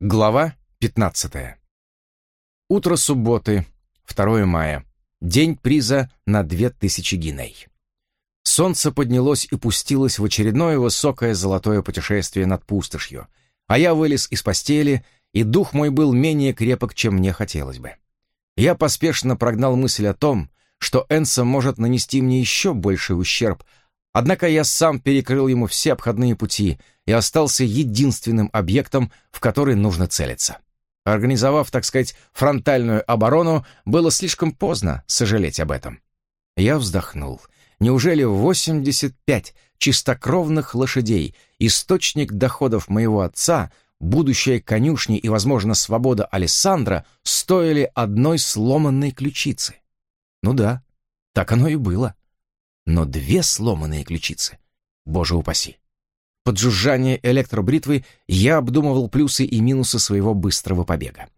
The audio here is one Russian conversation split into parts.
Глава 15. Утро субботы, 2 мая. День приза на 2000 гиней. Солнце поднялось и пустилось в очередное высокое золотое путешествие над пустошью, а я вылез из постели, и дух мой был менее крепок, чем мне хотелось бы. Я поспешно прогнал мысль о том, что Энса может нанести мне еще больший ущерб, однако я сам перекрыл ему все обходные пути — и остался единственным объектом, в который нужно целиться. Организовав, так сказать, фронтальную оборону, было слишком поздно сожалеть об этом. Я вздохнул. Неужели 85 чистокровных лошадей, источник доходов моего отца, будущее конюшни и, возможно, свобода Алессандра стоили одной сломанной ключицы? Ну да, так оно и было. Но две сломанные ключицы, боже упаси. Под жужжание электробритвы я обдумывал плюсы и минусы своего быстрого побега.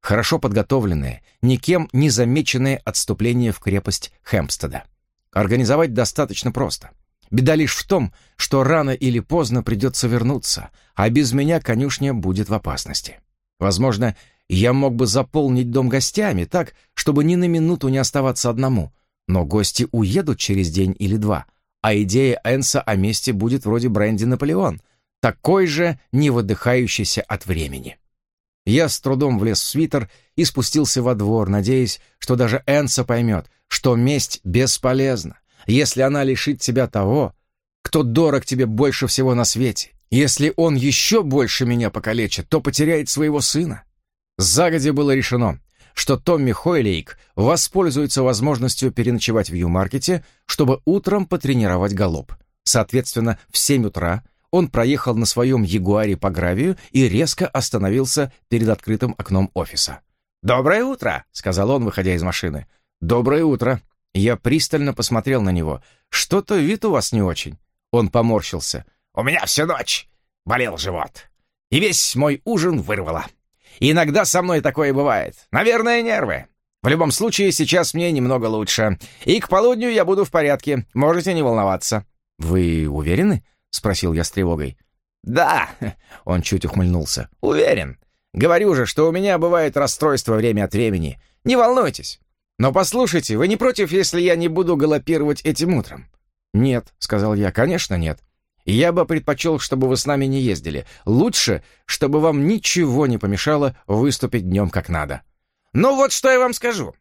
Хорошо подготовленное, никем не замеченное отступление в крепость Хэмпстеда. Организовать достаточно просто. Беда лишь в том, что рано или поздно придется вернуться, а без меня конюшня будет в опасности. Возможно, я мог бы заполнить дом гостями так, чтобы ни на минуту не оставаться одному, но гости уедут через день или два — а идея Энса о месте будет вроде бренди «Наполеон», такой же не выдыхающийся от времени. Я с трудом влез в свитер и спустился во двор, надеясь, что даже Энса поймет, что месть бесполезна, если она лишит тебя того, кто дорог тебе больше всего на свете. Если он еще больше меня покалечит, то потеряет своего сына. Загодя было решено, что Томми Хойлейк воспользуется возможностью переночевать в Ю-маркете, чтобы утром потренировать галоп. Соответственно, в 7 утра он проехал на своем Ягуаре по гравию и резко остановился перед открытым окном офиса. «Доброе утро!» — сказал он, выходя из машины. «Доброе утро!» Я пристально посмотрел на него. «Что-то вид у вас не очень». Он поморщился. «У меня всю ночь болел живот, и весь мой ужин вырвало. Иногда со мной такое бывает. Наверное, нервы. В любом случае, сейчас мне немного лучше. И к полудню я буду в порядке. Можете не волноваться». «Вы уверены?» — спросил я с тревогой. «Да», — он чуть ухмыльнулся. «Уверен. Говорю же, что у меня бывает расстройство время от времени. Не волнуйтесь. Но послушайте, вы не против, если я не буду галопировать этим утром?» «Нет», — сказал я, — «конечно нет. Я бы предпочел, чтобы вы с нами не ездили. Лучше, чтобы вам ничего не помешало выступить днем как надо. Ну вот что я вам скажу.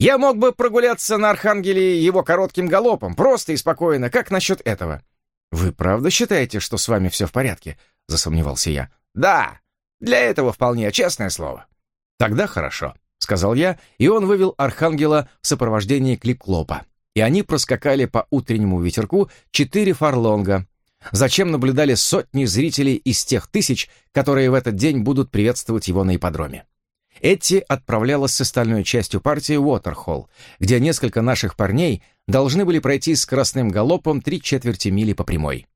Я мог бы прогуляться на Архангеле его коротким галопом, просто и спокойно. Как насчет этого? Вы правда считаете, что с вами все в порядке? Засомневался я. Да, для этого вполне честное слово. Тогда хорошо, сказал я, и он вывел Архангела в сопровождении Кликлопа. И они проскакали по утреннему ветерку четыре фарлонга, Зачем наблюдали сотни зрителей из тех тысяч, которые в этот день будут приветствовать его на ипподроме? Эти отправлялась с остальной частью партии Уотерхолл, где несколько наших парней должны были пройти скоростным галопом три четверти мили по прямой.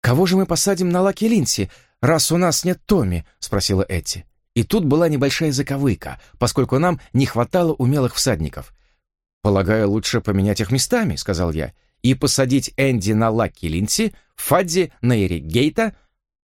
«Кого же мы посадим на Лаки Линси, раз у нас нет Томми?» — спросила Этти. И тут была небольшая заковыка, поскольку нам не хватало умелых всадников. «Полагаю, лучше поменять их местами», — сказал я и посадить Энди на Лаки Линси, Фадди на Эрик Гейта,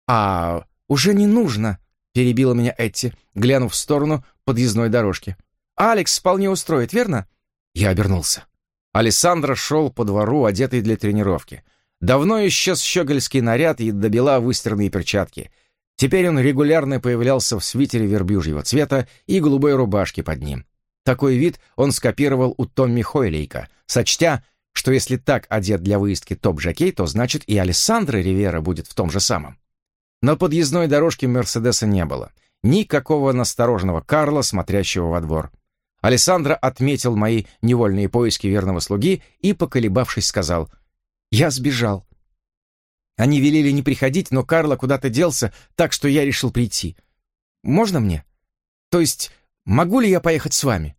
а уже не нужно, перебила меня Этти, глянув в сторону подъездной дорожки. Алекс вполне устроит, верно? Я обернулся. Александра шел по двору, одетый для тренировки. Давно исчез щегольский наряд и добела выстиранные перчатки. Теперь он регулярно появлялся в свитере верблюжьего цвета и голубой рубашке под ним. Такой вид он скопировал у Томми Хойлейка, сочтя, что если так одет для выездки топ-жокей, то значит и Алессандро Ривера будет в том же самом. На подъездной дорожке Мерседеса не было. Никакого настороженного Карла, смотрящего во двор. Алессандро отметил мои невольные поиски верного слуги и, поколебавшись, сказал, «Я сбежал». Они велели не приходить, но Карло куда-то делся, так что я решил прийти. «Можно мне? То есть, могу ли я поехать с вами?»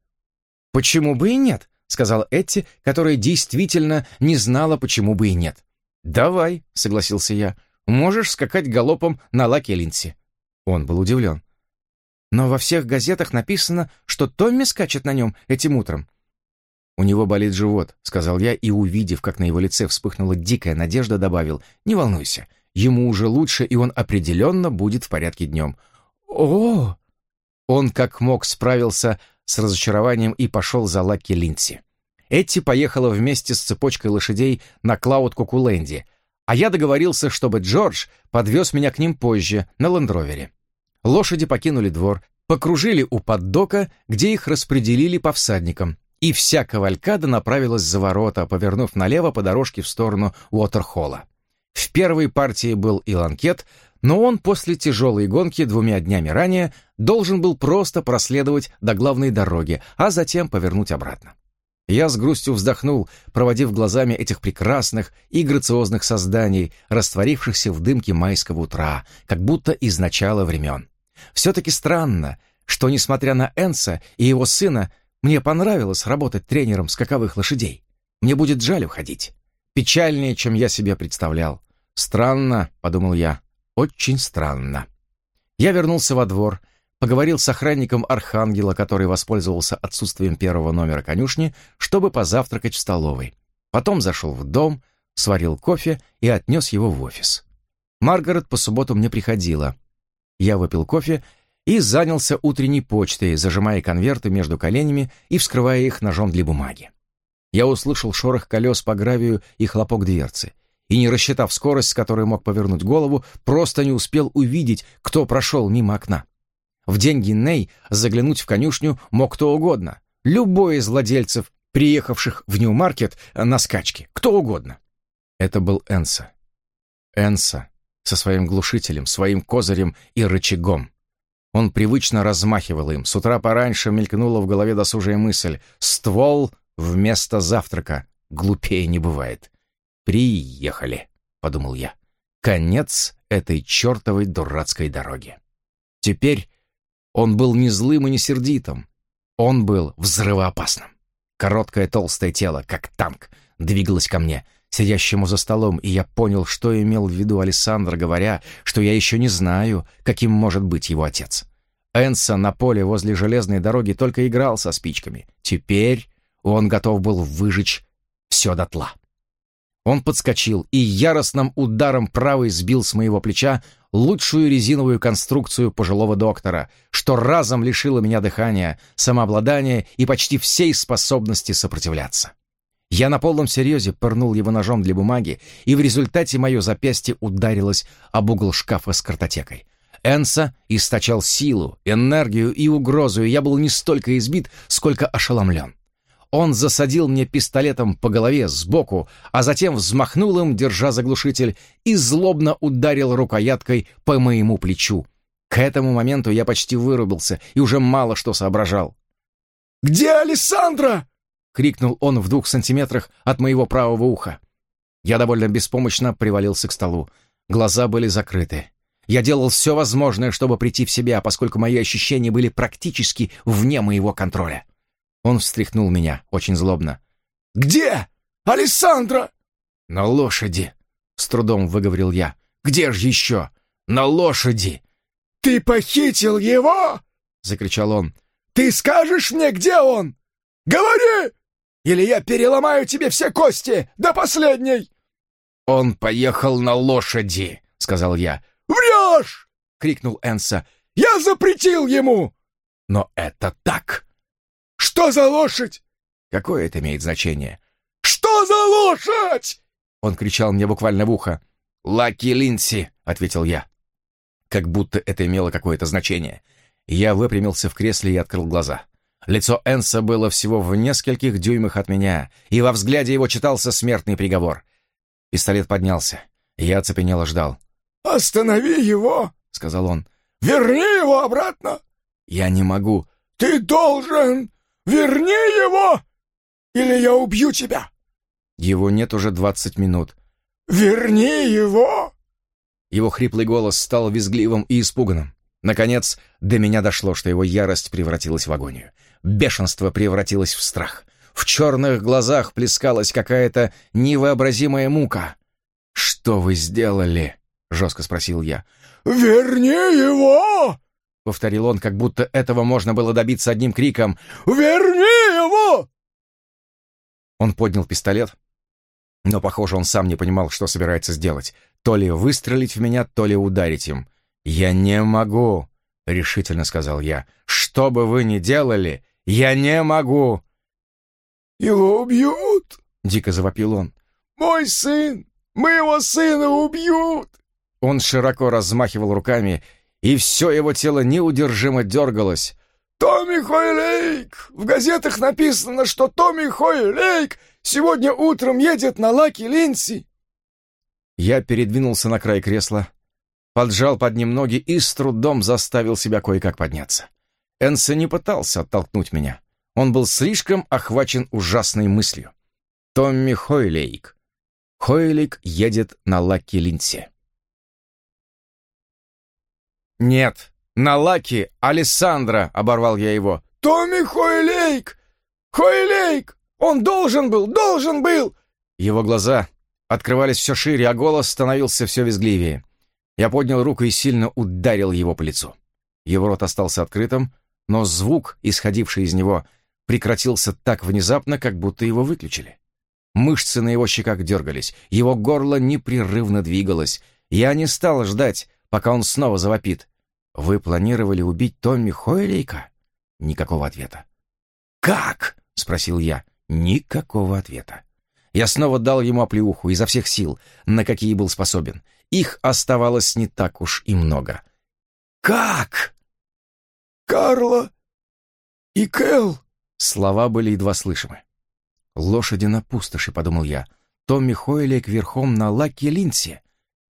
«Почему бы и нет?» Сказала Этти, которая действительно не знала, почему бы и нет. «Давай», — согласился я, — «можешь скакать галопом на Лаке Линси». Он был удивлен. «Но во всех газетах написано, что Томми скачет на нем этим утром». «У него болит живот», — сказал я, и, увидев, как на его лице вспыхнула дикая надежда, добавил, «Не волнуйся, ему уже лучше, и он определенно будет в порядке днем». «О!» Он как мог справился с разочарованием и пошел за Лаки Линдси. Этти поехала вместе с цепочкой лошадей на Клауд-Кукуленде, а я договорился, чтобы Джордж подвез меня к ним позже, на лендровере. Лошади покинули двор, покружили у поддока, где их распределили по всадникам, и вся кавалькада направилась за ворота, повернув налево по дорожке в сторону Уотерхолла. В первой партии и Иланкет, но он после тяжелой гонки двумя днями ранее должен был просто проследовать до главной дороги, а затем повернуть обратно. Я с грустью вздохнул, проводив глазами этих прекрасных и грациозных созданий, растворившихся в дымке майского утра, как будто из начала времен. Все-таки странно, что, несмотря на Энса и его сына, мне понравилось работать тренером скаковых лошадей. Мне будет жаль уходить. Печальнее, чем я себе представлял. Странно, — подумал я, — очень странно. Я вернулся во двор, поговорил с охранником Архангела, который воспользовался отсутствием первого номера конюшни, чтобы позавтракать в столовой. Потом зашел в дом, сварил кофе и отнес его в офис. Маргарет по субботам не приходила. Я выпил кофе и занялся утренней почтой, зажимая конверты между коленями и вскрывая их ножом для бумаги. Я услышал шорох колес по гравию и хлопок дверцы, и, не рассчитав скорость, с которой мог повернуть голову, просто не успел увидеть, кто прошел мимо окна. В день Гинней заглянуть в конюшню мог кто угодно. Любой из владельцев, приехавших в Нью-Маркет на скачки. Кто угодно. Это был Энса. Энса со своим глушителем, своим козырем и рычагом. Он привычно размахивал им. С утра пораньше мелькнула в голове досужая мысль. Ствол вместо завтрака. Глупее не бывает. «Приехали», — подумал я. «Конец этой чертовой дурацкой дороги». Теперь он был не злым и не сердитым. Он был взрывоопасным. Короткое толстое тело, как танк, двигалось ко мне, сидящему за столом, и я понял, что имел в виду Александр, говоря, что я еще не знаю, каким может быть его отец. Энса на поле возле железной дороги только играл со спичками. Теперь он готов был выжечь все дотла. Он подскочил и яростным ударом правой сбил с моего плеча лучшую резиновую конструкцию пожилого доктора, что разом лишило меня дыхания, самообладания и почти всей способности сопротивляться. Я на полном серьезе пырнул его ножом для бумаги, и в результате мое запястье ударилось об угол шкафа с картотекой. Энса источал силу, энергию и угрозу, и я был не столько избит, сколько ошеломлен. Он засадил мне пистолетом по голове сбоку, а затем взмахнул им, держа заглушитель, и злобно ударил рукояткой по моему плечу. К этому моменту я почти вырубился и уже мало что соображал. «Где Александра?» — крикнул он в двух сантиметрах от моего правого уха. Я довольно беспомощно привалился к столу. Глаза были закрыты. Я делал все возможное, чтобы прийти в себя, поскольку мои ощущения были практически вне моего контроля. Он встряхнул меня очень злобно. «Где? Александра?» «На лошади», — с трудом выговорил я. «Где же еще? На лошади!» «Ты похитил его?» — закричал он. «Ты скажешь мне, где он? Говори! Или я переломаю тебе все кости до последней!» «Он поехал на лошади», — сказал я. «Врешь!» — крикнул Энса. «Я запретил ему!» «Но это так!» «Что за лошадь?» «Какое это имеет значение?» «Что за лошадь?» Он кричал мне буквально в ухо. «Лаки Линси», — ответил я. Как будто это имело какое-то значение. Я выпрямился в кресле и открыл глаза. Лицо Энса было всего в нескольких дюймах от меня, и во взгляде его читался смертный приговор. Пистолет поднялся. Я оцепенело ждал. «Останови его!» — сказал он. «Верни его обратно!» «Я не могу». «Ты должен! Верни его, или я убью тебя!» Его нет уже двадцать минут. «Верни его!» Его хриплый голос стал визгливым и испуганным. Наконец, до меня дошло, что его ярость превратилась в агонию. Бешенство превратилось в страх. В черных глазах плескалась какая-то невообразимая мука. «Что вы сделали?» — жестко спросил я. «Верни его!» — повторил он, как будто этого можно было добиться одним криком. «Верни его!» Он поднял пистолет, но, похоже, он сам не понимал, что собирается сделать. То ли выстрелить в меня, то ли ударить им. «Я не могу!» — решительно сказал я. «Что бы вы ни делали, я не могу!» «Его убьют!» — дико завопил он. «Мой сын! Моего сына убьют!» Он широко размахивал руками, и все его тело неудержимо дергалось. «Томми Хойлейк! В газетах написано, что Томми Хойлейк сегодня утром едет на Лаки Линси!» Я передвинулся на край кресла, поджал под ним ноги и с трудом заставил себя кое-как подняться. Энса не пытался оттолкнуть меня. Он был слишком охвачен ужасной мыслью. Томми Хойлейк. Хойлейк едет на Лаки Линси. «Нет, на Лаки Алессандро!» — оборвал я его. «Томми Хойлейк! Хойлейк! Он должен был, должен был!» Его глаза открывались все шире, а голос становился все визгливее. Я поднял руку и сильно ударил его по лицу. Его рот остался открытым, но звук, исходивший из него, прекратился так внезапно, как будто его выключили. Мышцы на его щеках дергались, его горло непрерывно двигалось. Я не стал ждать, пока он снова завопит. «Вы планировали убить Томми Хойлейка?» Никакого ответа. «Как?» — спросил я. Никакого ответа. Я снова дал ему оплеуху изо всех сил, на какие был способен. Их оставалось не так уж и много. «Как?» «Карла и Кэл!» Слова были едва слышимы. «Лошади на пустоши», — подумал я. «Томми Хойлейк верхом на Лаки Линси.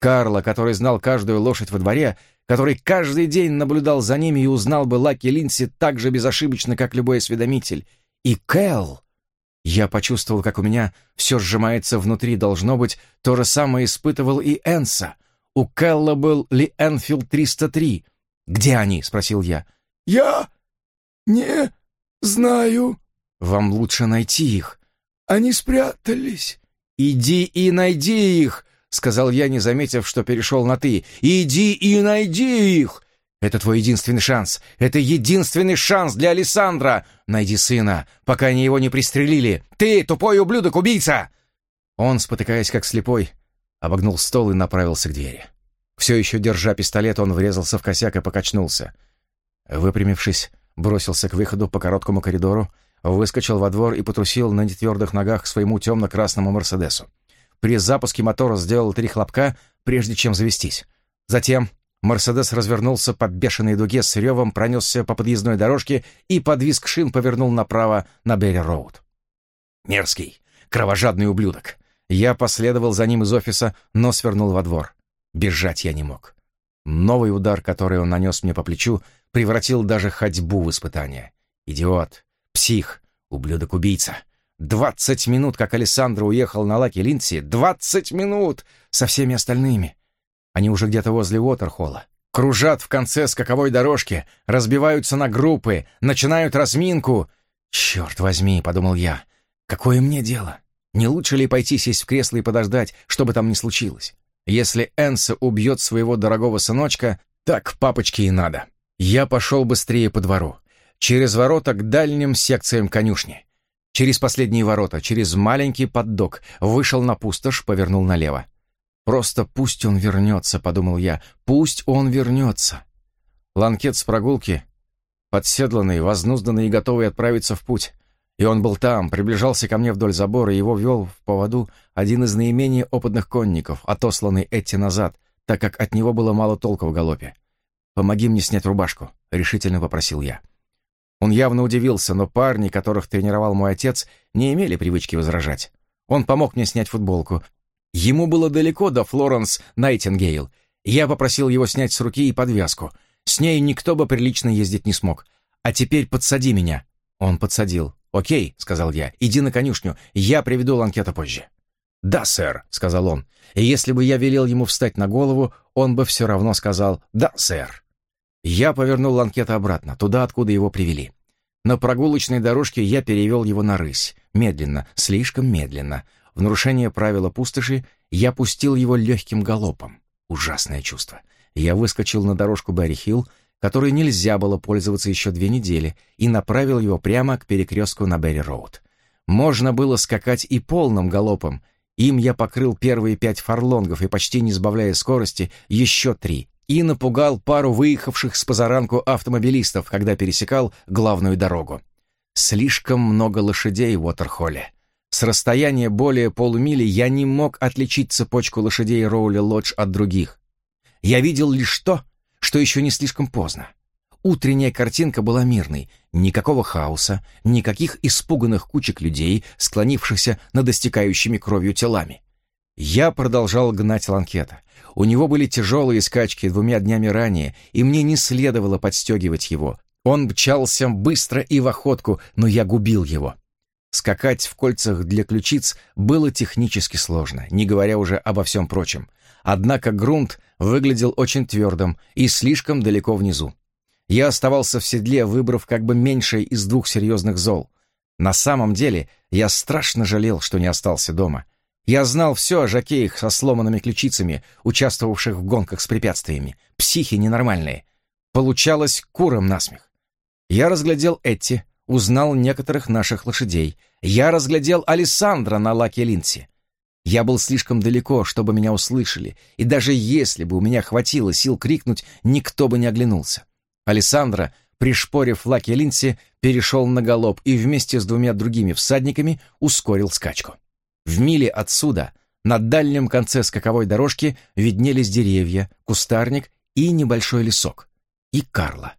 Карла, который знал каждую лошадь во дворе, который каждый день наблюдал за ними и узнал бы Лаки Линси так же безошибочно, как любой осведомитель. И Кэл. Я почувствовал, как у меня все сжимается внутри, должно быть, то же самое испытывал и Энса. У Кэлла был Ли Энфилд 303. «Где они?» — спросил я. «Я не знаю». «Вам лучше найти их». «Они спрятались». «Иди и найди их!» — сказал я, не заметив, что перешел на «ты». «Иди и найди их!» «Это твой единственный шанс! Это единственный шанс для Александра! Найди сына, пока они его не пристрелили! Ты, тупой ублюдок-убийца!» Он, спотыкаясь как слепой, обогнул стол и направился к двери. Все еще держа пистолет, он врезался в косяк и покачнулся. Выпрямившись, бросился к выходу по короткому коридору, выскочил во двор и потрусил на нетвердых ногах к своему темно-красному «Мерседесу». При запуске мотора сделал три хлопка, прежде чем завестись. Затем Мерседес развернулся по бешеной дуге с ревом, пронесся по подъездной дорожке и под визг шин повернул направо на Берри-Роуд. Мерзкий, кровожадный ублюдок. Я последовал за ним из офиса, но свернул во двор. Бежать я не мог. Новый удар, который он нанес мне по плечу, превратил даже ходьбу в испытание. Идиот, псих, ублюдок-убийца. Двадцать минут, как Александр уехал на Лаки Линдси. Двадцать минут! Со всеми остальными. Они уже где-то возле Уотерхолла. Кружат в конце скаковой дорожки, разбиваются на группы, начинают разминку. «Черт возьми», — подумал я, — «какое мне дело? Не лучше ли пойти сесть в кресло и подождать, что бы там ни случилось? Если Энса убьет своего дорогого сыночка, так папочке и надо». Я пошел быстрее по двору, через ворота к дальним секциям конюшни. Через последние ворота, через маленький поддок, вышел на пустошь, повернул налево. «Просто пусть он вернется», — подумал я, — «пусть он вернется». Ланкет с прогулки, подседланный, вознузданный и готовый отправиться в путь. И он был там, приближался ко мне вдоль забора, и его вел в поводу один из наименее опытных конников, отосланный Этти назад, так как от него было мало толка в галопе. «Помоги мне снять рубашку», — решительно попросил я. Он явно удивился, но парни, которых тренировал мой отец, не имели привычки возражать. Он помог мне снять футболку. Ему было далеко до Флоренс Найтингейл. Я попросил его снять с руки и подвязку. С ней никто бы прилично ездить не смог. А теперь подсади меня. Он подсадил. «Окей», — сказал я, — «иди на конюшню, я приведу Ланкета позже». «Да, сэр», — сказал он. И если бы я велел ему встать на голову, он бы все равно сказал «Да, сэр». Я повернул Ланкета обратно, туда, откуда его привели. На прогулочной дорожке я перевел его на рысь. Медленно, слишком медленно. В нарушение правила пустоши я пустил его легким галопом. Ужасное чувство. Я выскочил на дорожку Барри-Хилл, которой нельзя было пользоваться еще две недели, и направил его прямо к перекрестку на Берри-Роуд. Можно было скакать и полным галопом. Им я покрыл первые пять фарлонгов и, почти не сбавляя скорости, еще три, и напугал пару выехавших с позаранку автомобилистов, когда пересекал главную дорогу. Слишком много лошадей в Уотерхолле. С расстояния более полумили я не мог отличить цепочку лошадей Роули Лодж от других. Я видел лишь то, что еще не слишком поздно. Утренняя картинка была мирной. Никакого хаоса, никаких испуганных кучек людей, склонившихся над истекающими кровью телами. Я продолжал гнать Ланкета. У него были тяжелые скачки двумя днями ранее, и мне не следовало подстегивать его. Он мчался быстро и в охотку, но я губил его. Скакать в кольцах для ключиц было технически сложно, не говоря уже обо всем прочем. Однако грунт выглядел очень твердым и слишком далеко внизу. Я оставался в седле, выбрав как бы меньшее из двух серьезных зол. На самом деле я страшно жалел, что не остался дома. Я знал все о жокеях со сломанными ключицами, участвовавших в гонках с препятствиями. Психи ненормальные. Получалось куром насмех. Я разглядел Этти, узнал некоторых наших лошадей. Я разглядел Алессандра на лаке Линси. Я был слишком далеко, чтобы меня услышали, и даже если бы у меня хватило сил крикнуть, никто бы не оглянулся. Алессандра, пришпорив лаки Линси, перешел на галоп и вместе с двумя другими всадниками ускорил скачку. В миле отсюда, на дальнем конце скаковой дорожки, виднелись деревья, кустарник и небольшой лесок. И Карла,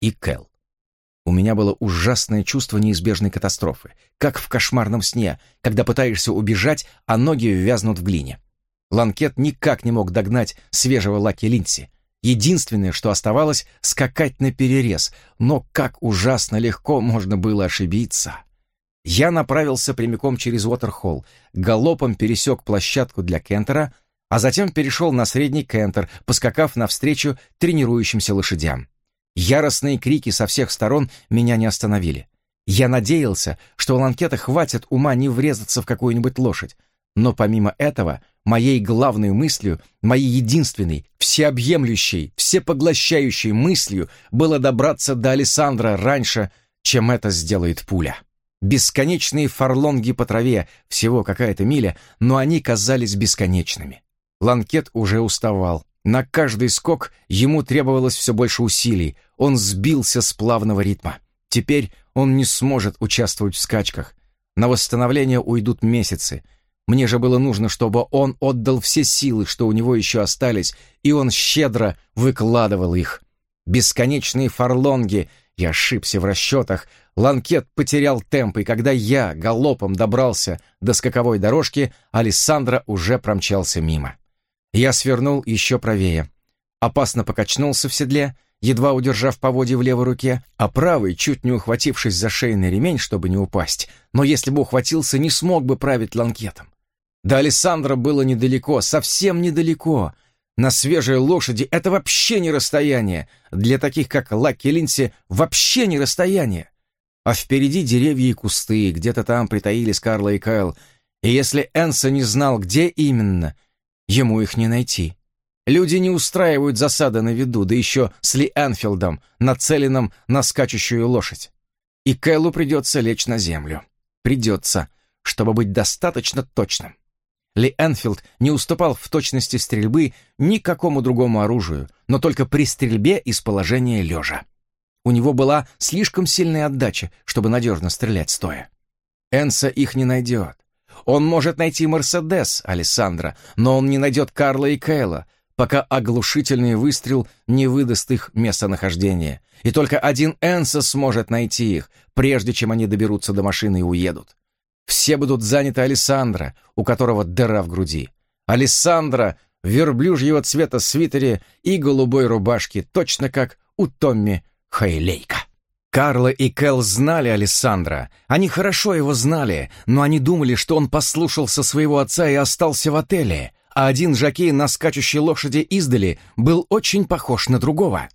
и Кэл. У меня было ужасное чувство неизбежной катастрофы, как в кошмарном сне, когда пытаешься убежать, а ноги ввязнут в глине. Ланкет никак не мог догнать свежего Лаки Линси. Единственное, что оставалось, скакать на перерез, но как ужасно легко можно было ошибиться. Я направился прямиком через Уотерхолл, галопом пересек площадку для Кентера, а затем перешел на средний Кентер, поскакав навстречу тренирующимся лошадям. Яростные крики со всех сторон меня не остановили. Я надеялся, что у Ланкета хватит ума не врезаться в какую-нибудь лошадь, но помимо этого, моей главной мыслью, моей единственной, всеобъемлющей, всепоглощающей мыслью было добраться до Александра раньше, чем это сделает пуля. Бесконечные фарлонги по траве, всего какая-то миля, но они казались бесконечными. Ланкет уже уставал. На каждый скок ему требовалось все больше усилий, он сбился с плавного ритма. Теперь он не сможет участвовать в скачках. На восстановление уйдут месяцы. Мне же было нужно, чтобы он отдал все силы, что у него еще остались, и он щедро выкладывал их. Бесконечные фарлонги, я ошибся в расчетах, Ланкет потерял темп, и когда я галопом добрался до скаковой дорожки, Александра уже промчался мимо. Я свернул еще правее. Опасно покачнулся в седле, едва удержав поводья в левой руке, а правый, чуть не ухватившись за шейный ремень, чтобы не упасть, но если бы ухватился, не смог бы править ланкетом. До Александра было недалеко, совсем недалеко. На свежей лошади это вообще не расстояние. Для таких, как Лаки Линси, вообще не расстояние. А впереди деревья и кусты, где-то там притаились Карла и Кайл. И если Энса не знал, где именно, Ему их не найти. Люди не устраивают засады на виду, да еще с Ли Энфилдом, нацеленным на скачущую лошадь. И Кэллу придется лечь на землю. Придется, чтобы быть достаточно точным. Ли Энфилд не уступал в точности стрельбы никакому другому оружию, но только при стрельбе из положения лежа. У него была слишком сильная отдача, чтобы надежно стрелять стоя. Энса их не найдет. Он может найти Мерседес, Алессандро, но он не найдет Карла и Кейла, пока оглушительный выстрел не выдаст их местонахождение. И только один Энса сможет найти их, прежде чем они доберутся до машины и уедут. Все будут заняты Алессандро, у которого дыра в груди. Алессандро в верблюжьего цвета свитере и голубой рубашке, точно как у Томми Хейлейка. Карла и Кэл знали Александра. Они хорошо его знали, но они думали, что он послушался своего отца и остался в отеле, а один жокей на скачущей лошади издали был очень похож на другого.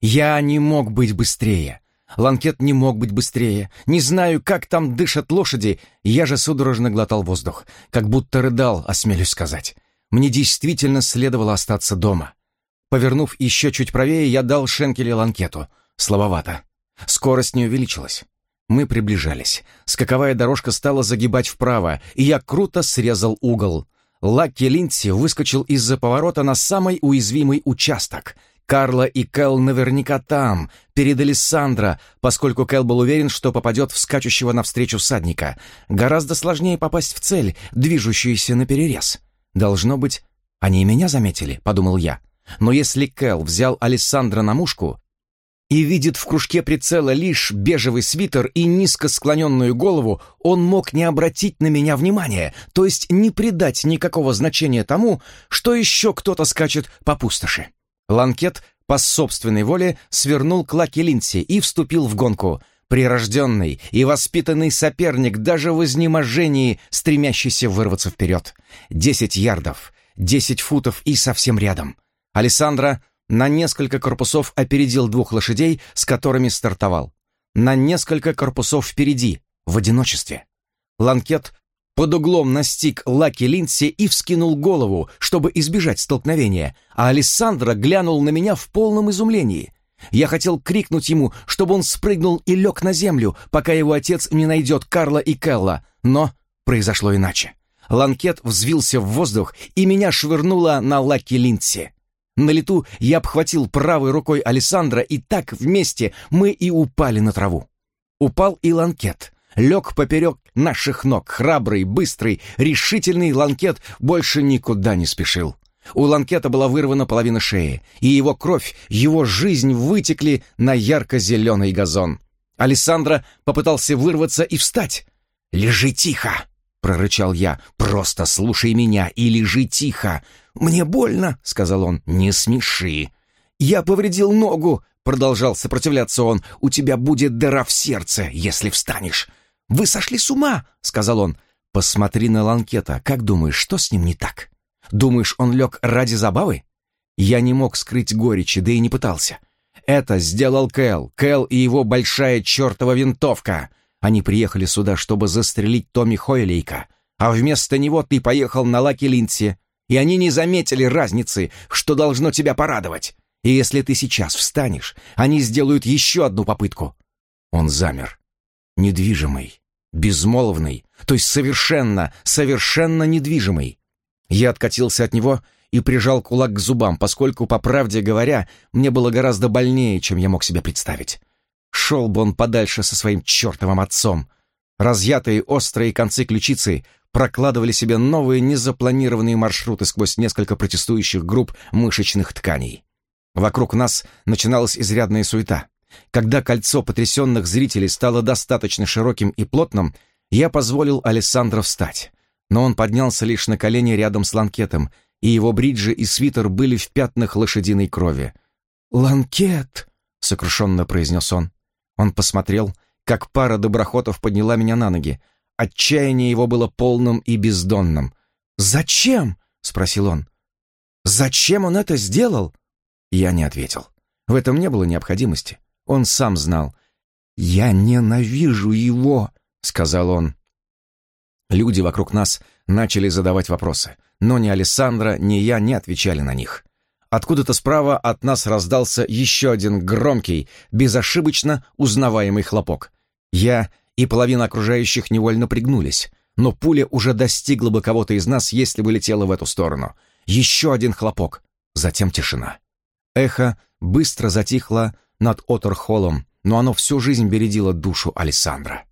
Я не мог быть быстрее. Ланкет не мог быть быстрее. Не знаю, как там дышат лошади, я же судорожно глотал воздух, как будто рыдал, осмелюсь сказать. Мне действительно следовало остаться дома. Повернув еще чуть правее, я дал Шенкеле Ланкету. Слабовато. Скорость не увеличилась. Мы приближались. Скаковая дорожка стала загибать вправо, и я круто срезал угол. Лаки Линдси выскочил из-за поворота на самый уязвимый участок. Карла и Кэл наверняка там, перед Алессандро, поскольку Кэл был уверен, что попадет в скачущего навстречу всадника. Гораздо сложнее попасть в цель, движущуюся на перерез. «Должно быть, они и меня заметили», — подумал я. Но если Кэл взял Алессандро на мушку, и видит в кружке прицела лишь бежевый свитер и низко склоненную голову, он мог не обратить на меня внимания, то есть не придать никакого значения тому, что еще кто-то скачет по пустоши. Ланкет по собственной воле свернул к Лаки Линси и вступил в гонку. Прирожденный и воспитанный соперник, даже в изнеможении, стремящийся вырваться вперед. Десять ярдов, десять футов и совсем рядом. Александра на несколько корпусов опередил двух лошадей, с которыми стартовал. На несколько корпусов впереди, в одиночестве. Ланкет под углом настиг Лаки Линдси и вскинул голову, чтобы избежать столкновения, а Алессандро глянул на меня в полном изумлении. Я хотел крикнуть ему, чтобы он спрыгнул и лег на землю, пока его отец не найдет Карла и Келла, но произошло иначе. Ланкет взвился в воздух, и меня швырнуло на Лаки Линдси. На лету я обхватил правой рукой Александра, и так вместе мы и упали на траву. Упал и ланкет. Лег поперек наших ног, храбрый, быстрый, решительный ланкет больше никуда не спешил. У ланкета была вырвана половина шеи, и его кровь, его жизнь вытекли на ярко-зеленый газон. Александра попытался вырваться и встать. «Лежи тихо!» — прорычал я. «Просто слушай меня и лежи тихо. «Мне больно», — сказал он. «Не смеши». «Я повредил ногу», — продолжал сопротивляться он. «У тебя будет дыра в сердце, если встанешь». «Вы сошли с ума», — сказал он. «Посмотри на Ланкета. Как думаешь, что с ним не так? Думаешь, он лег ради забавы?» Я не мог скрыть горечи, да и не пытался. Это сделал Кэл, Кэл и его большая чертова винтовка. Они приехали сюда, чтобы застрелить Томми Хойлейка, а вместо него ты поехал на Лаки Линдси, и они не заметили разницы, что должно тебя порадовать. И если ты сейчас встанешь, они сделают еще одну попытку». Он замер, недвижимый, безмолвный, то есть совершенно, совершенно недвижимый. Я откатился от него и прижал кулак к зубам, поскольку, по правде говоря, мне было гораздо больнее, чем я мог себе представить. Шел бы он подальше со своим чертовым отцом. Разъятые острые концы ключицы прокладывали себе новые незапланированные маршруты сквозь несколько протестующих групп мышечных тканей. Вокруг нас начиналась изрядная суета. Когда кольцо потрясенных зрителей стало достаточно широким и плотным, я позволил Александру встать. Но он поднялся лишь на колени рядом с ланкетом, и его бриджи и свитер были в пятнах лошадиной крови. «Ланкет!» — сокрушенно произнес он. Он посмотрел, как пара доброхотов подняла меня на ноги, Отчаяние его было полным и бездонным. «Зачем?» — спросил он. «Зачем он это сделал?» Я не ответил. В этом не было необходимости. Он сам знал. «Я ненавижу его», — сказал он. Люди вокруг нас начали задавать вопросы, но ни Александра, ни я не отвечали на них. Откуда-то справа от нас раздался еще один громкий, безошибочно узнаваемый хлопок. Я и половина окружающих невольно пригнулись. Но пуля уже достигла бы кого-то из нас, если бы летела в эту сторону. Еще один хлопок, затем тишина. Эхо быстро затихло над Оторхолом, но оно всю жизнь бередило душу Александра.